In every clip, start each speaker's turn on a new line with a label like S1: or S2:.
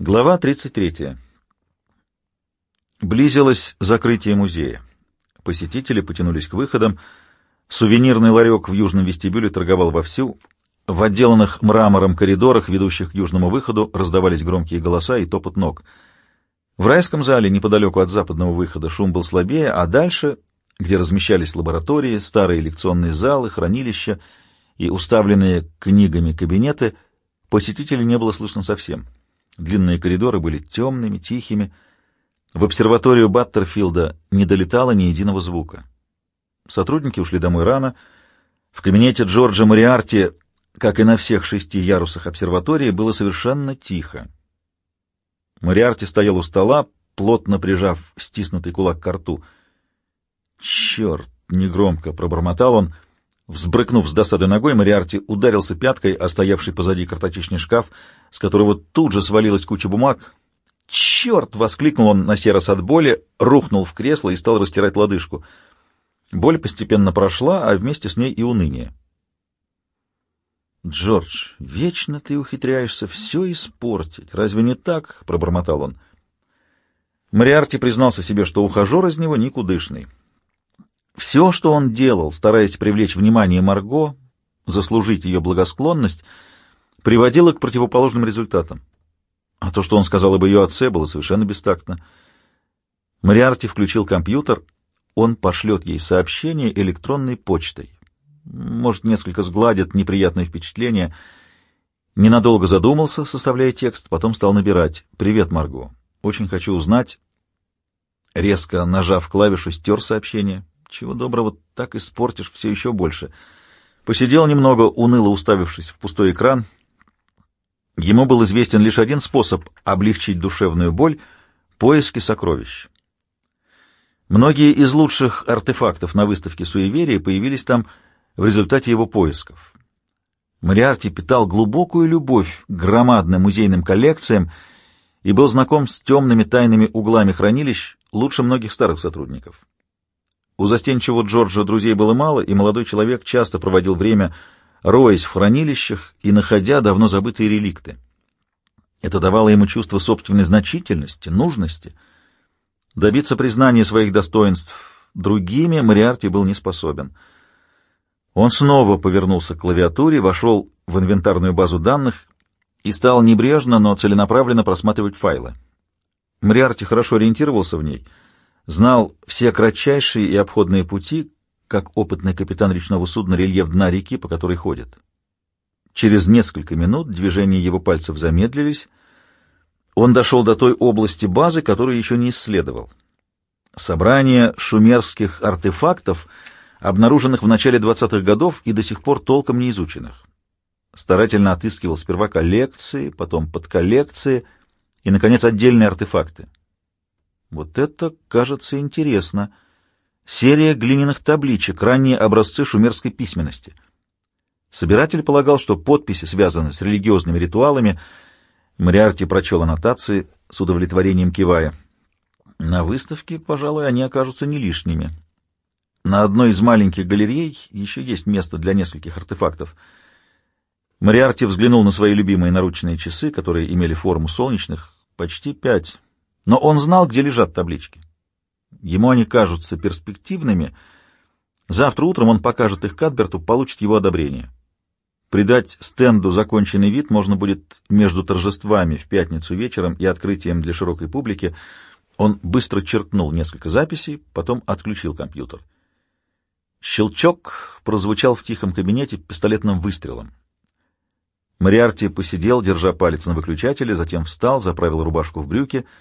S1: Глава 33. Близилось закрытие музея. Посетители потянулись к выходам. Сувенирный ларек в южном вестибюле торговал вовсю. В отделанных мрамором коридорах, ведущих к южному выходу, раздавались громкие голоса и топот ног. В райском зале, неподалеку от западного выхода, шум был слабее, а дальше, где размещались лаборатории, старые лекционные залы, хранилища и уставленные книгами кабинеты, посетителей не было слышно совсем. Длинные коридоры были темными, тихими. В обсерваторию Баттерфилда не долетало ни единого звука. Сотрудники ушли домой рано. В кабинете Джорджа Мариарти, как и на всех шести ярусах обсерватории, было совершенно тихо. Мариарти стоял у стола, плотно прижав стиснутый кулак к рту. «Черт!» — негромко пробормотал он — Взбрыкнув с досады ногой, Мариарти ударился пяткой о стоявший позади картотечный шкаф, с которого тут же свалилась куча бумаг. «Черт!» — воскликнул он на сей раз от боли, рухнул в кресло и стал растирать лодыжку. Боль постепенно прошла, а вместе с ней и уныние. «Джордж, вечно ты ухитряешься все испортить. Разве не так?» — пробормотал он. Мариарти признался себе, что ухажер из него никудышный. Все, что он делал, стараясь привлечь внимание Марго, заслужить ее благосклонность, приводило к противоположным результатам. А то, что он сказал об ее отце, было совершенно бестактно. Мариарти включил компьютер, он пошлет ей сообщение электронной почтой. Может, несколько сгладит неприятное впечатление. Ненадолго задумался, составляя текст, потом стал набирать. «Привет, Марго. Очень хочу узнать...» Резко нажав клавишу, стер сообщение. Чего доброго, так испортишь все еще больше. Посидел немного, уныло уставившись в пустой экран. Ему был известен лишь один способ облегчить душевную боль — поиски сокровищ. Многие из лучших артефактов на выставке суеверия появились там в результате его поисков. Мариарти питал глубокую любовь к громадным музейным коллекциям и был знаком с темными тайными углами хранилищ лучше многих старых сотрудников. У застенчивого Джорджа друзей было мало, и молодой человек часто проводил время, роясь в хранилищах и находя давно забытые реликты. Это давало ему чувство собственной значительности, нужности. Добиться признания своих достоинств другими Мариарти был не способен. Он снова повернулся к клавиатуре, вошел в инвентарную базу данных и стал небрежно, но целенаправленно просматривать файлы. Мариарти хорошо ориентировался в ней — знал все кратчайшие и обходные пути, как опытный капитан речного судна рельеф дна реки, по которой ходит. Через несколько минут движения его пальцев замедлились. Он дошел до той области базы, которую еще не исследовал. Собрание шумерских артефактов, обнаруженных в начале 20-х годов и до сих пор толком не изученных. Старательно отыскивал сперва коллекции, потом подколлекции и, наконец, отдельные артефакты. Вот это, кажется, интересно. Серия глиняных табличек, ранние образцы шумерской письменности. Собиратель полагал, что подписи связаны с религиозными ритуалами. Мариарти прочел аннотации с удовлетворением кивая. На выставке, пожалуй, они окажутся не лишними. На одной из маленьких галерей еще есть место для нескольких артефактов. Мариарти взглянул на свои любимые наручные часы, которые имели форму солнечных, почти пять, но он знал, где лежат таблички. Ему они кажутся перспективными. Завтра утром он покажет их Кадберту, получит его одобрение. Придать стенду законченный вид можно будет между торжествами в пятницу вечером и открытием для широкой публики. Он быстро черкнул несколько записей, потом отключил компьютер. Щелчок прозвучал в тихом кабинете пистолетным выстрелом. Мариарти посидел, держа палец на выключателе, затем встал, заправил рубашку в брюки —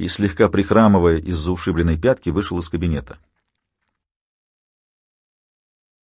S1: и, слегка прихрамывая из-за ушибленной пятки, вышел из кабинета.